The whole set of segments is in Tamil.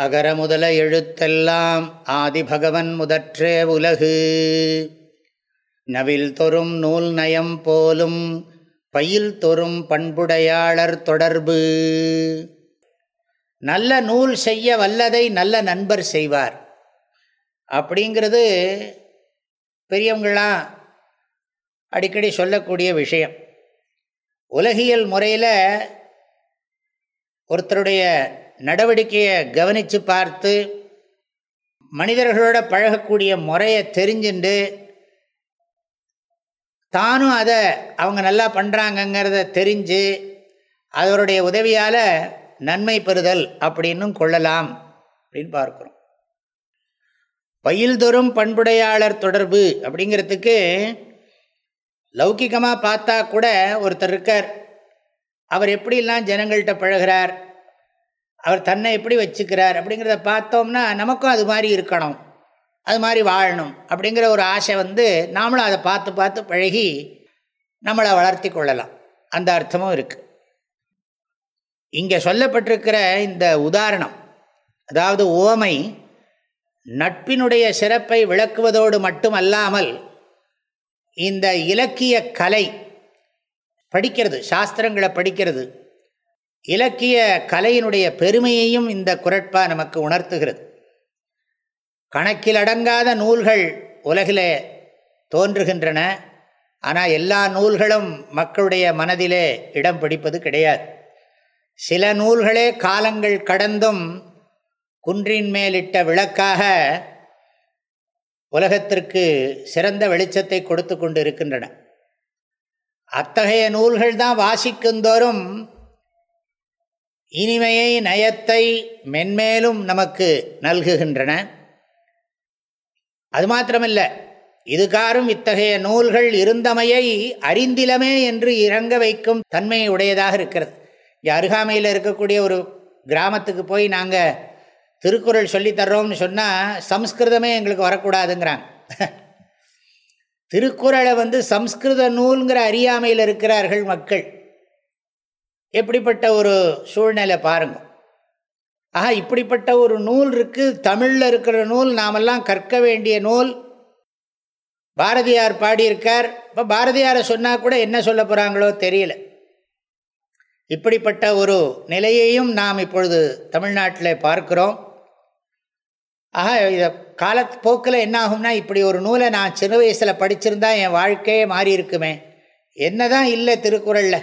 அகர முதல எழுத்தெல்லாம் ஆதிபகவன் முதற்றே உலகு. நவில் தொறும் நூல் நயம் போலும் பயில் தொறும் பண்புடையாளர் தொடர்பு. நல்ல நூல் செய்ய வல்லதை நல்ல நண்பர் செய்வார். அப்படிங்கிறது பெரியவங்களாம் அடிக்கடி சொல்லக்கூடிய விஷயம். உலகியல் முறையில் ஒருத்தருடைய நடவடிக்கையை கவனித்து பார்த்து மனிதர்களோட பழகக்கூடிய முறையை தெரிஞ்சுண்டு தானும் அதை அவங்க நல்லா பண்ணுறாங்கங்கிறத தெரிஞ்சு அதனுடைய உதவியால் நன்மை பெறுதல் அப்படின்னும் கொள்ளலாம் அப்படின்னு பார்க்குறோம். பயில்தொரும் பண்புடையாளர் தொடர்பு அப்படிங்கிறதுக்கு லௌகிகமாக பார்த்தா கூட ஒருத்தர் இருக்கார். அவர் எப்படிலாம் ஜனங்கள்கிட்ட பழகிறார்? அவர் தன்னை எப்படி வச்சுக்கிறார் அப்படிங்கிறத பார்த்தோம்னா நமக்கும் அது மாதிரி இருக்கணும். அது மாதிரி வாழணும் அப்படிங்கிற ஒரு ஆசை வந்து நாமளும் அதை பார்த்து பார்த்து பழகி நம்மளை வளர்த்தி கொள்ளலாம். அந்த அர்த்தமும் இருக்குது இங்கே சொல்லப்பட்டிருக்கிற இந்த உதாரணம் அதாவது ஓமை நட்பினுடைய சிறப்பை விளக்குவதோடு மட்டுமல்லாமல் இந்த இலக்கிய கலை படிக்கிறது சாஸ்திரங்களை படிக்கிறது இலக்கிய கலையினுடைய பெருமையையும் இந்த குரட்பா நமக்கு உணர்த்துகிறது. கணக்கில் அடங்காத நூல்கள் உலகிலே தோன்றுகின்றன. ஆனால் எல்லா நூல்களும் மக்களுடைய மனதிலே இடம் பிடிப்பது கிடையாது. சில நூல்களே காலங்கள் கடந்தும் குன்றின் மேலிட்ட விளக்காக உலகத்திற்கு சிறந்த வெளிச்சத்தை கொடுத்து கொண்டு இருக்கின்றன அத்தகைய நூல்கள் தான் வாசிக்குந்தோறும் இனிமையை நயத்தை மென்மேலும் நமக்கு நல்குகின்றன. அது மாத்திரமில்லை இதுகாரும் இத்தகைய நூல்கள் இருந்தமையை அறிந்திலமே என்று இறங்க வைக்கும் தன்மை உடையதாக இருக்கிறது. இங்கே அருகாமையில் இருக்கக்கூடிய ஒரு கிராமத்துக்கு போய் நாங்கள் திருக்குறள் சொல்லித்தர்றோம்னு சொன்னால் சம்ஸ்கிருதமே எங்களுக்கு வரக்கூடாதுங்கிறாங்க. திருக்குறளை வந்து சம்ஸ்கிருத நூலுங்கிற அறியாமையில் இருக்கிறார்கள் மக்கள். எப்படிப்பட்ட ஒரு சூழ்நிலை பாருங்கள் ஆஹா இப்படிப்பட்ட ஒரு நூல் இருக்குது தமிழில் இருக்கிற நூல் நாமெல்லாம் கற்க வேண்டிய நூல். பாரதியார் பாடியிருக்கார். இப்போ பாரதியாரை சொன்னால் கூட என்ன சொல்ல போகிறாங்களோ தெரியல. இப்படிப்பட்ட ஒரு நிலையையும் நாம் இப்பொழுது தமிழ்நாட்டில் பார்க்கிறோம். ஆக இதை காலப்போக்கில் என்ன ஆகும்னா இப்படி ஒரு நூலை நான் சின்ன வயசில் படிச்சிருந்தா என் வாழ்க்கையே மாறி இருக்குமே என்ன தான் இல்லை திருக்குறளில்.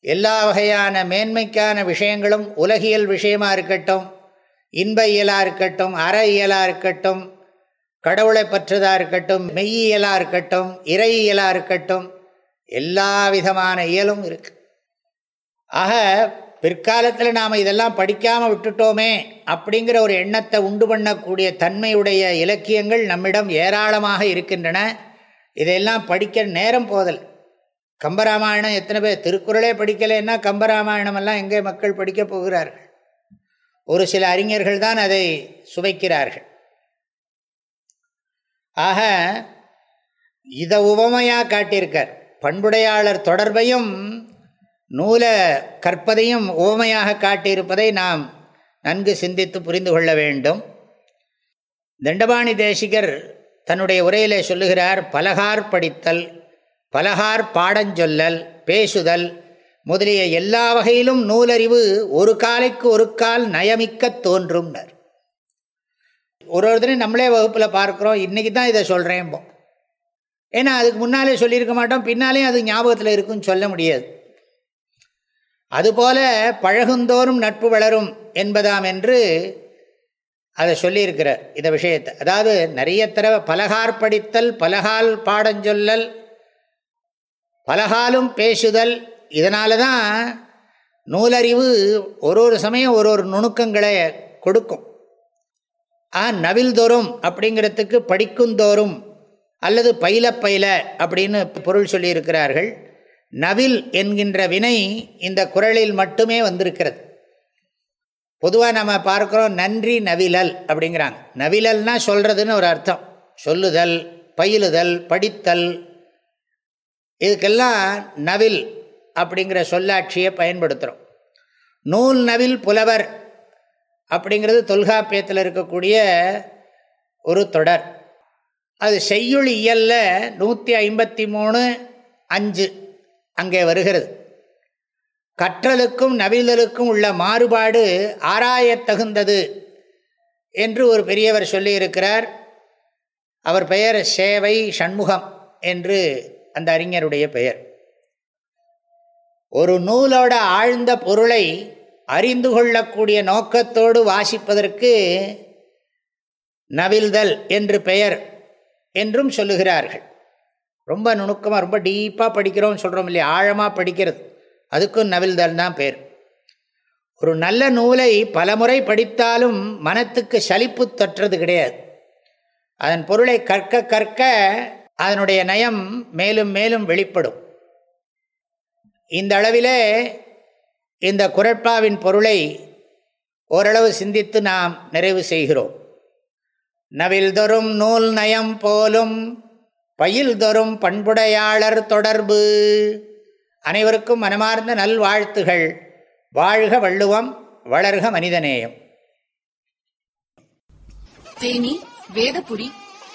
எல்லா வகையான மேன்மைக்கான விஷயங்களும் உலகியல் விஷயமாக இருக்கட்டும் இன்ப இயலாக இருக்கட்டும் அற இயலாக இருக்கட்டும் கடவுளை பற்றதாக இருக்கட்டும் மெய்யியலாக இருக்கட்டும் இறை இயலாக இருக்கட்டும் எல்லா விதமான இயலும் இருக்கு. ஆக பிற்காலத்தில் நாம் இதெல்லாம் படிக்காமல் விட்டுட்டோமே அப்படிங்கிற ஒரு எண்ணத்தை உண்டு பண்ணக்கூடிய தன்மையுடைய இலக்கியங்கள் நம்மிடம் ஏராளமாக இருக்கின்றன. இதையெல்லாம் படிக்க நேரம் போதல். கம்பராமாயணம் எத்தனை பேர்? திருக்குறளே படிக்கலைன்னா கம்பராமாயணமெல்லாம் எங்கே மக்கள் படிக்கப் போகிறார்கள்? ஒரு சில அறிஞர்கள் தான் அதை சுவைக்கிறார்கள். ஆக இதை உவமையாக காட்டியிருக்கார். பண்புடையாளர் தொடர்பையும் நூலை கற்பதையும் உவமையாக காட்டியிருப்பதை நாம் நன்கு சிந்தித்து புரிந்து கொள்ள வேண்டும். தண்டபாணி தேசிகர் தன்னுடைய உரையிலே சொல்லுகிறார் பலகார் படித்தல் பலகார் பாடஞ்சொல்லல் பேசுதல் முதலிய எல்லா வகையிலும் நூலறிவு ஒரு காலைக்கு ஒரு கால் நயமிக்க தோன்றும்னர். ஒரு ஒருத்தரையும் நம்மளே வகுப்பில் பார்க்குறோம் இன்றைக்கி தான் இதை சொல்கிறேன்போ ஏன்னா அதுக்கு முன்னாலே சொல்லியிருக்க மாட்டோம் பின்னாலேயும் அது ஞாபகத்தில் இருக்குன்னு சொல்ல முடியாது. அதுபோல பழகுந்தோறும் நட்பு வளரும் என்பதாம் என்று அதை சொல்லியிருக்கிறார் இந்த விஷயத்தை. அதாவது நிறைய தடவை பலகார் படித்தல் பலகால் பாடஞ்சொல்லல் பலகாலும் பேசுதல் இதனால தான் நூலறிவு ஒரு ஒரு சமயம் ஒரு ஒரு நுணுக்கங்களை கொடுக்கும். ஆ நவில்தோறும் அப்படிங்கிறதுக்கு படிக்குந்தோறும் அல்லது பயில பயில அப்படின்னு பொருள் சொல்லியிருக்கிறார்கள். நவில் என்கின்ற வினை இந்த குரலில் மட்டுமே வந்திருக்கிறது. பொதுவாக நம்ம பார்க்குறோம் நன்றி நவிலல் அப்படிங்கிறாங்க. நவிலல்னால் சொல்கிறதுன்னு ஒரு அர்த்தம். சொல்லுதல் பயிலுதல் படித்தல் இதுக்கெல்லாம் நவில் அப்படிங்கிற சொல்லாட்சியை பயன்படுத்துகிறோம் நூல் நவில் புலவர் அப்படிங்கிறது தொல்காப்பியத்தில் இருக்கக்கூடிய ஒரு தொடர். அது செய்யுள் இயலில் நூற்றி ஐம்பத்தி மூணு அஞ்சு அங்கே வருகிறது. கற்றலுக்கும் நவிழலுக்கும் உள்ள மாறுபாடு ஆராயத்தகுந்தது என்று ஒரு பெரியவர் சொல்லியிருக்கிறார். அவர் பெயர் சேவை சண்முகம் என்று அந்த அறிஞருடைய பெயர். ஒரு நூலோட ஆழ்ந்த பொருளை அறிந்து கொள்ளக்கூடிய நோக்கத்தோடு வாசிப்பதற்கு நவில்தல் என்று பெயர் என்றும் சொல்லுகிறார்கள். ரொம்ப நுணுக்கமாக ரொம்ப டீப்பாக படிக்கிறோம்னு சொல்கிறோம் இல்லையா? ஆழமாக படிக்கிறது. அதுக்கும் நவில்தல் தான் பேர் ஒரு நல்ல நூலை பலமுறை படித்தாலும் மனத்துக்கு சலிப்பு தொற்றது கிடையாது. அதன் பொருளை கற்க கற்க அதனுடைய நயம் மேலும் மேலும் வெளிப்படும். இந்த அளவிலே இந்த குரட்பாவின் பொருளை ஓரளவு சிந்தித்து நாம் நிறைவு செய்கிறோம். நவில் தொறும் நூல் நயம் போலும் பயில் தொறும் பண்புடையாளர் தொடர்பு. அனைவருக்கும் மனமார்ந்த நல்வாழ்த்துகள். வாழ்க வள்ளுவம் வளர்க மனிதநேயம். தேனி வேதபுரி